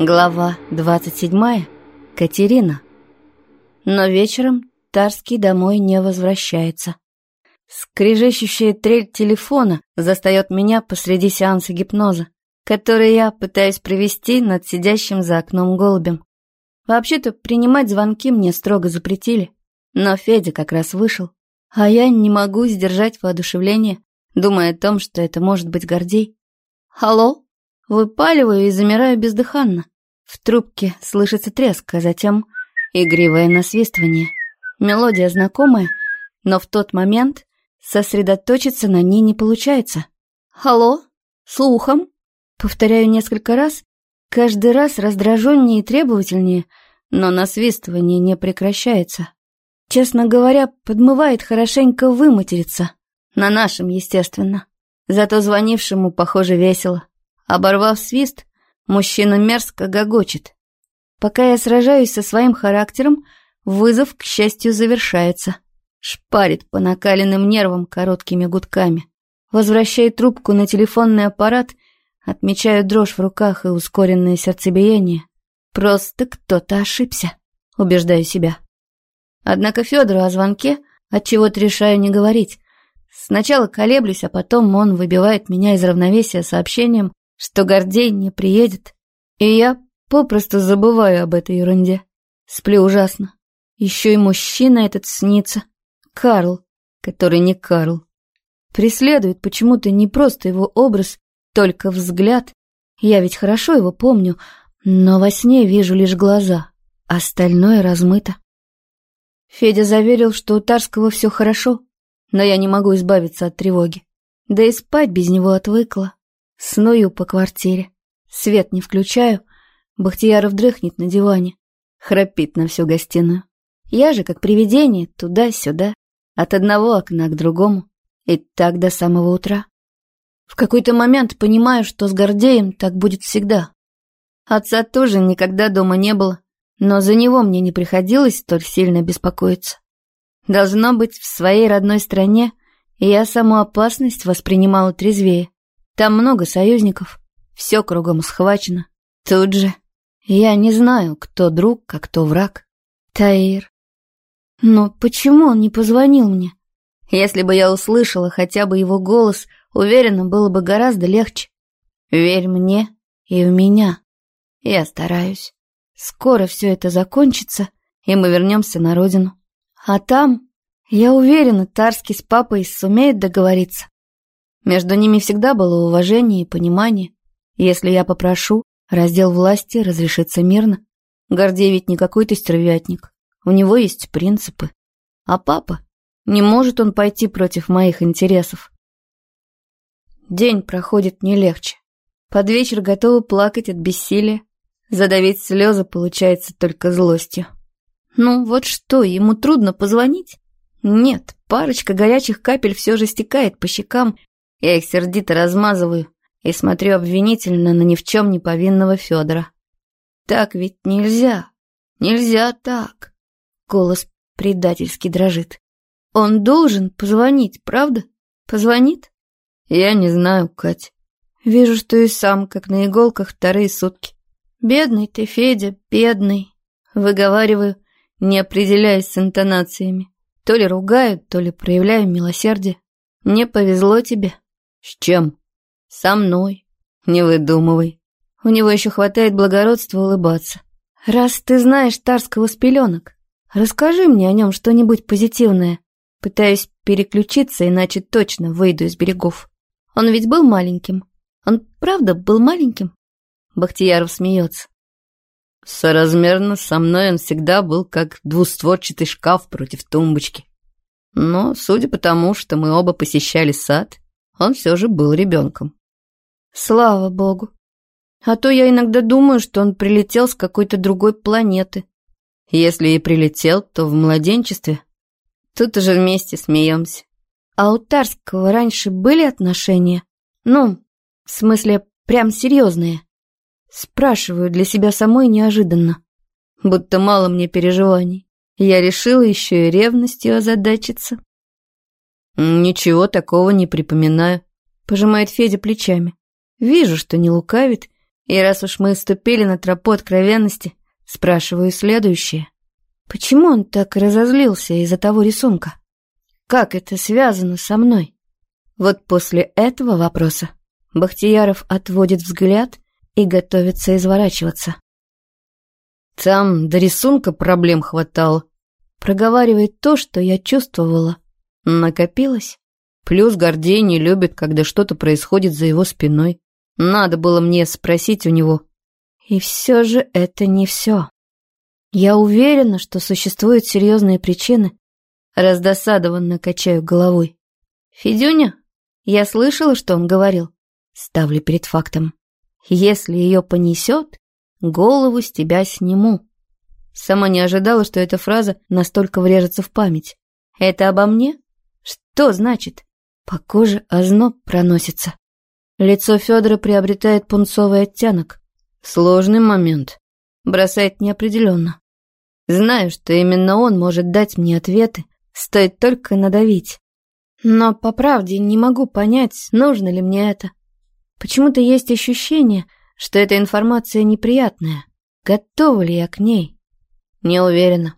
Глава 27. Катерина. Но вечером Тарский домой не возвращается. Скрежещущая трель телефона застает меня посреди сеанса гипноза, который я пытаюсь провести над сидящим за окном голубем. Вообще-то принимать звонки мне строго запретили, но Федя как раз вышел, а я не могу сдержать воодушевление, думая о том, что это может быть Гордей. «Алло?» Выпаливаю и замираю бездыханно. В трубке слышится треск, а затем игривое насвистывание. Мелодия знакомая, но в тот момент сосредоточиться на ней не получается. «Алло? Слухом?» Повторяю несколько раз, каждый раз раздраженнее и требовательнее, но насвистывание не прекращается. Честно говоря, подмывает хорошенько выматериться. На нашем, естественно. Зато звонившему, похоже, весело. Оборвав свист, мужчина мерзко гогочет. Пока я сражаюсь со своим характером, вызов, к счастью, завершается. Шпарит по накаленным нервам короткими гудками. Возвращаю трубку на телефонный аппарат, отмечаю дрожь в руках и ускоренное сердцебиение. Просто кто-то ошибся, убеждаю себя. Однако Федору о звонке отчего-то решаю не говорить. Сначала колеблюсь, а потом он выбивает меня из равновесия сообщением, что Гордей не приедет, и я попросту забываю об этой ерунде. Сплю ужасно. Еще и мужчина этот снится. Карл, который не Карл. Преследует почему-то не просто его образ, только взгляд. Я ведь хорошо его помню, но во сне вижу лишь глаза, остальное размыто. Федя заверил, что у Тарского все хорошо, но я не могу избавиться от тревоги. Да и спать без него отвыкла. Сную по квартире. Свет не включаю. Бахтияров дрыхнет на диване. Храпит на всю гостиную. Я же, как привидение, туда-сюда. От одного окна к другому. И так до самого утра. В какой-то момент понимаю, что с Гордеем так будет всегда. Отца тоже никогда дома не было, но за него мне не приходилось столь сильно беспокоиться. Должно быть, в своей родной стране я саму опасность воспринимала трезвее. Там много союзников, все кругом схвачено. Тут же я не знаю, кто друг, а кто враг. Таир. Но почему он не позвонил мне? Если бы я услышала хотя бы его голос, уверена, было бы гораздо легче. Верь мне и в меня. Я стараюсь. Скоро все это закончится, и мы вернемся на родину. А там, я уверена, Тарский с папой сумеют договориться. Между ними всегда было уважение и понимание. Если я попрошу, раздел власти разрешится мирно. Гордей ведь не какой-то стервятник. У него есть принципы. А папа? Не может он пойти против моих интересов. День проходит не легче. Под вечер готова плакать от бессилия. Задавить слезы получается только злостью. Ну вот что, ему трудно позвонить? Нет, парочка горячих капель все же стекает по щекам, я их сердито размазываю и смотрю обвинительно на ни в чем не повинного Федора. Так ведь нельзя. Нельзя так. Голос предательски дрожит. Он должен позвонить, правда? Позвонит? Я не знаю, Кать. Вижу, что и сам, как на иголках, вторые сутки. Бедный ты, Федя, бедный. Выговариваю, не определяясь с интонациями. То ли ругаю, то ли проявляю милосердие. Не повезло тебе. «С чем?» «Со мной. Не выдумывай. У него еще хватает благородства улыбаться. Раз ты знаешь Тарского с пеленок, расскажи мне о нем что-нибудь позитивное. Пытаюсь переключиться, иначе точно выйду из берегов. Он ведь был маленьким. Он правда был маленьким?» Бахтияров смеется. Соразмерно со мной он всегда был как двустворчатый шкаф против тумбочки. Но, судя по тому, что мы оба посещали сад, он все же был ребенком. Слава богу. А то я иногда думаю, что он прилетел с какой-то другой планеты. Если и прилетел, то в младенчестве. Тут уже вместе смеемся. А у Тарского раньше были отношения? Ну, в смысле, прям серьезные. Спрашиваю для себя самой неожиданно. Будто мало мне переживаний. Я решила еще и ревностью озадачиться. «Ничего такого не припоминаю», — пожимает Федя плечами. «Вижу, что не лукавит, И раз уж мы ступили на тропу откровенности, спрашиваю следующее. Почему он так разозлился из-за того рисунка? Как это связано со мной? Вот после этого вопроса Бахтияров отводит взгляд и готовится изворачиваться. Там до рисунка проблем хватало. Проговаривает то, что я чувствовала. Накопилось. Плюс Гордей не любит, когда что-то происходит за его спиной. Надо было мне спросить у него. И все же это не все. Я уверена, что существуют серьезные причины. Раздосадованно качаю головой. Федюня? Я слышала, что он говорил. Ставлю перед фактом. Если ее понесет, голову с тебя сниму. Сама не ожидала, что эта фраза настолько врежется в память. Это обо мне? Что значит? По коже озноб проносится. Лицо Федора приобретает пунцовый оттенок. Сложный момент. Бросает неопределенно. Знаю, что именно он может дать мне ответы, стоит только надавить. Но, по правде, не могу понять, нужно ли мне это. Почему-то есть ощущение, что эта информация неприятная. Готова ли я к ней? Не уверена.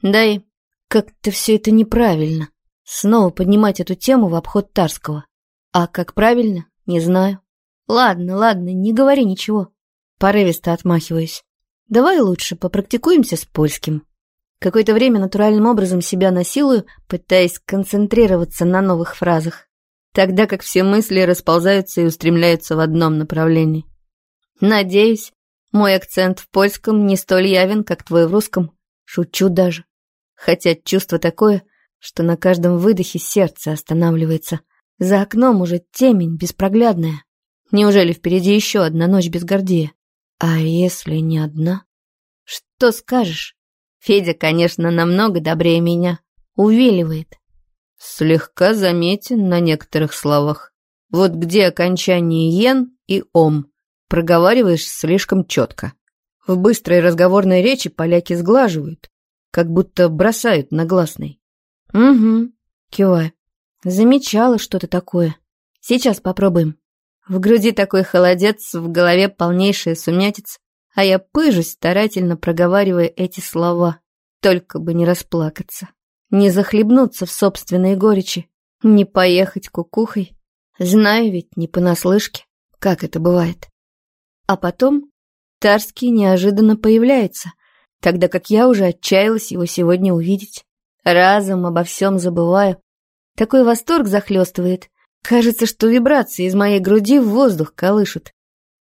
Да и как-то все это неправильно. Снова поднимать эту тему в обход Тарского. А как правильно, не знаю. Ладно, ладно, не говори ничего. Порывисто отмахиваюсь. Давай лучше попрактикуемся с польским. Какое-то время натуральным образом себя насилую, пытаясь концентрироваться на новых фразах тогда как все мысли расползаются и устремляются в одном направлении. Надеюсь, мой акцент в польском не столь явен, как твой в русском. Шучу даже. Хотя чувство такое, что на каждом выдохе сердце останавливается. За окном уже темень беспроглядная. Неужели впереди еще одна ночь без Гордея? А если не одна? Что скажешь? Федя, конечно, намного добрее меня. Увиливает, слегка заметен на некоторых словах. Вот где окончание «ен» и «ом» проговариваешь слишком четко. В быстрой разговорной речи поляки сглаживают, как будто бросают на гласный. «Угу», киваю. Замечала что-то такое. Сейчас попробуем. В груди такой холодец, в голове полнейшая сумятица, а я пыжусь, старательно проговаривая эти слова, только бы не расплакаться не захлебнуться в собственной горечи, не поехать кукухой. Знаю ведь не понаслышке, как это бывает. А потом Тарский неожиданно появляется, тогда как я уже отчаялась его сегодня увидеть. Разом обо всем забываю. Такой восторг захлестывает. Кажется, что вибрации из моей груди в воздух колышут.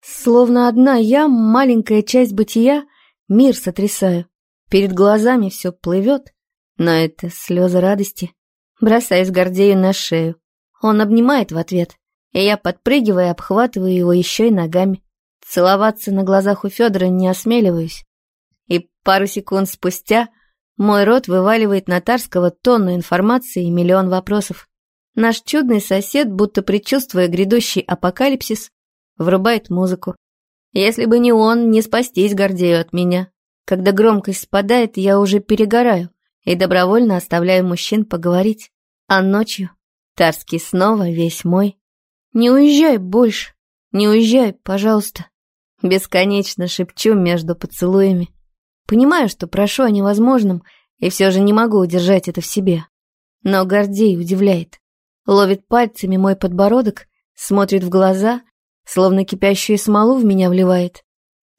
Словно одна я, маленькая часть бытия, мир сотрясаю. Перед глазами все плывет, но это слезы радости. Бросаюсь Гордею на шею. Он обнимает в ответ, и я, подпрыгивая, обхватываю его еще и ногами. Целоваться на глазах у Федора не осмеливаюсь. И пару секунд спустя мой рот вываливает на Тарского тонну информации и миллион вопросов. Наш чудный сосед, будто предчувствуя грядущий апокалипсис, врубает музыку. Если бы не он, не спастись Гордею от меня. Когда громкость спадает, я уже перегораю и добровольно оставляю мужчин поговорить. А ночью Тарский снова весь мой. Не уезжай больше, не уезжай, пожалуйста. Бесконечно шепчу между поцелуями. Понимаю, что прошу о невозможном, и все же не могу удержать это в себе. Но Гордей удивляет. Ловит пальцами мой подбородок, смотрит в глаза, словно кипящую смолу в меня вливает.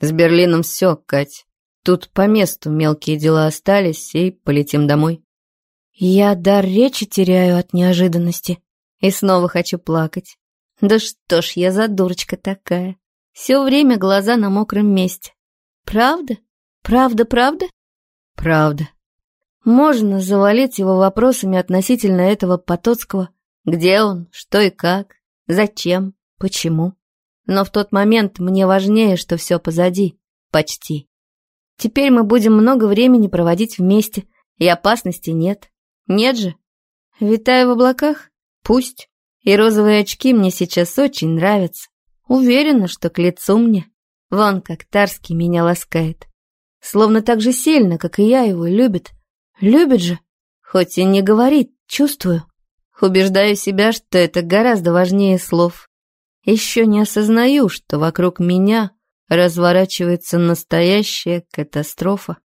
С Берлином все, Кать. Тут по месту мелкие дела остались, и полетим домой. Я дар речи теряю от неожиданности и снова хочу плакать. Да что ж я за дурочка такая. Все время глаза на мокром месте. Правда? Правда, правда? Правда. Можно завалить его вопросами относительно этого Потоцкого. Где он, что и как, зачем, почему. Но в тот момент мне важнее, что все позади. Почти. Теперь мы будем много времени проводить вместе, и опасности нет. Нет же? Витаю в облаках? Пусть. И розовые очки мне сейчас очень нравятся. Уверена, что к лицу мне. Вон как Тарский меня ласкает. Словно так же сильно, как и я его, любит. Любит же. Хоть и не говорит, чувствую. Убеждаю себя, что это гораздо важнее слов. Еще не осознаю, что вокруг меня разворачивается настоящая катастрофа.